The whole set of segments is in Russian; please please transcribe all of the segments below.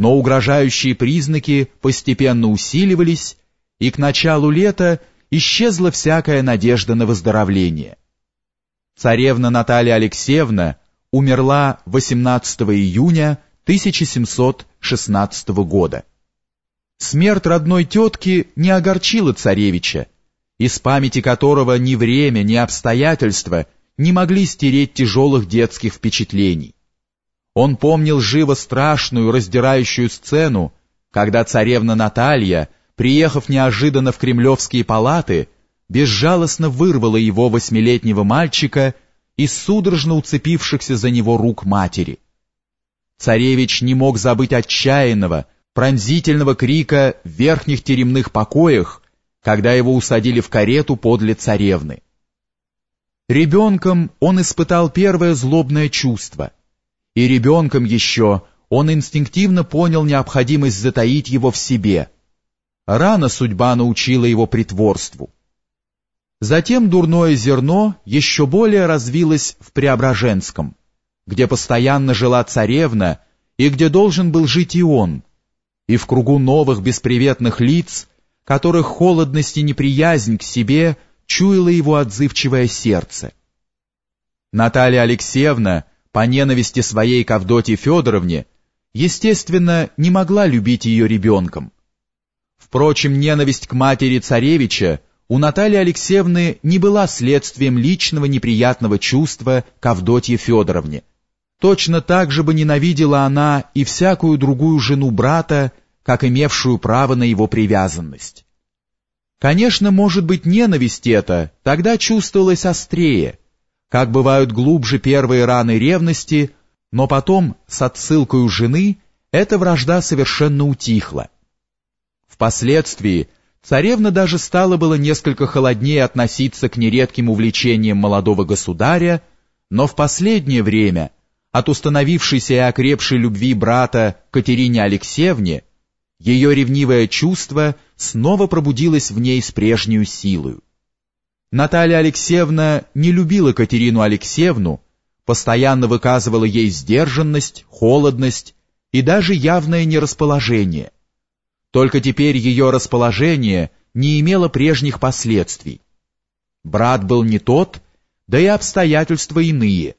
но угрожающие признаки постепенно усиливались, и к началу лета исчезла всякая надежда на выздоровление. Царевна Наталья Алексеевна умерла 18 июня 1716 года. Смерть родной тетки не огорчила царевича, из памяти которого ни время, ни обстоятельства не могли стереть тяжелых детских впечатлений. Он помнил живо страшную, раздирающую сцену, когда царевна Наталья, приехав неожиданно в кремлевские палаты, безжалостно вырвала его восьмилетнего мальчика из судорожно уцепившихся за него рук матери. Царевич не мог забыть отчаянного, пронзительного крика в верхних теремных покоях, когда его усадили в карету подле царевны. Ребенком он испытал первое злобное чувство, и ребенком еще он инстинктивно понял необходимость затаить его в себе. Рано судьба научила его притворству. Затем дурное зерно еще более развилось в Преображенском, где постоянно жила царевна и где должен был жить и он, и в кругу новых бесприветных лиц, которых холодность и неприязнь к себе чуяло его отзывчивое сердце. Наталья Алексеевна, по ненависти своей к Авдотье Федоровне, естественно, не могла любить ее ребенком. Впрочем, ненависть к матери царевича у Натальи Алексеевны не была следствием личного неприятного чувства к Авдотье Федоровне. Точно так же бы ненавидела она и всякую другую жену брата, как имевшую право на его привязанность. Конечно, может быть, ненависть эта тогда чувствовалась острее, как бывают глубже первые раны ревности, но потом, с отсылкой у жены, эта вражда совершенно утихла. Впоследствии царевна даже стала было несколько холоднее относиться к нередким увлечениям молодого государя, но в последнее время, от установившейся и окрепшей любви брата Катерине Алексеевне, ее ревнивое чувство снова пробудилось в ней с прежней силой. Наталья Алексеевна не любила Катерину Алексеевну, постоянно выказывала ей сдержанность, холодность и даже явное нерасположение. Только теперь ее расположение не имело прежних последствий. Брат был не тот, да и обстоятельства иные.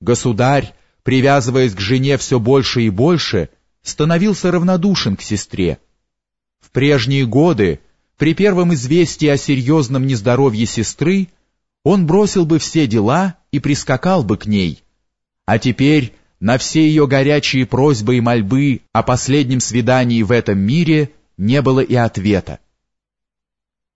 Государь, привязываясь к жене все больше и больше, становился равнодушен к сестре. В прежние годы, при первом известии о серьезном нездоровье сестры, он бросил бы все дела и прискакал бы к ней. А теперь на все ее горячие просьбы и мольбы о последнем свидании в этом мире не было и ответа.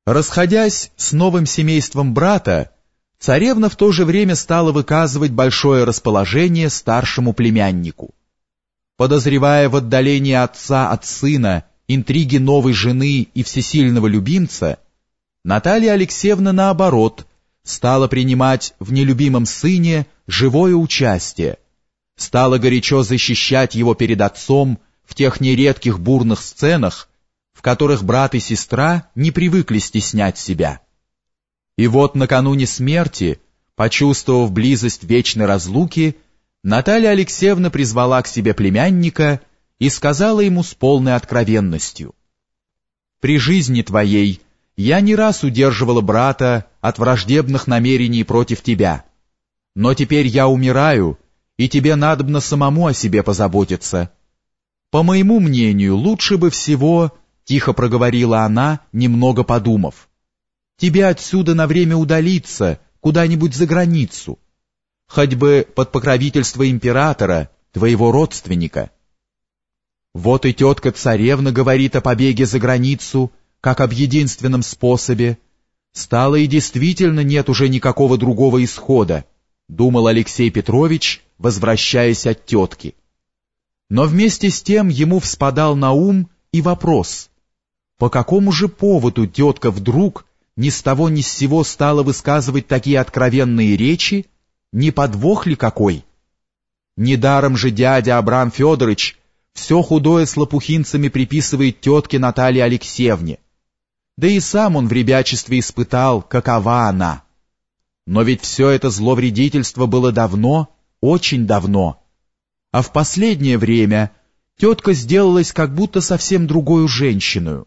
Расходясь с новым семейством брата, царевна в то же время стала выказывать большое расположение старшему племяннику подозревая в отдалении отца от сына интриги новой жены и всесильного любимца, Наталья Алексеевна, наоборот, стала принимать в нелюбимом сыне живое участие, стала горячо защищать его перед отцом в тех нередких бурных сценах, в которых брат и сестра не привыкли стеснять себя. И вот накануне смерти, почувствовав близость вечной разлуки, Наталья Алексеевна призвала к себе племянника и сказала ему с полной откровенностью. «При жизни твоей я не раз удерживала брата от враждебных намерений против тебя. Но теперь я умираю, и тебе надобно самому о себе позаботиться. По моему мнению, лучше бы всего, — тихо проговорила она, немного подумав, — тебе отсюда на время удалиться, куда-нибудь за границу» хоть бы под покровительство императора, твоего родственника. Вот и тетка царевна говорит о побеге за границу, как об единственном способе. Стало и действительно нет уже никакого другого исхода, думал Алексей Петрович, возвращаясь от тетки. Но вместе с тем ему вспадал на ум и вопрос, по какому же поводу тетка вдруг ни с того ни с сего стала высказывать такие откровенные речи, не подвох ли какой? Недаром же дядя Абрам Федорович все худое с лопухинцами приписывает тетке Наталье Алексеевне. Да и сам он в ребячестве испытал, какова она. Но ведь все это зловредительство было давно, очень давно. А в последнее время тетка сделалась как будто совсем другой женщиной.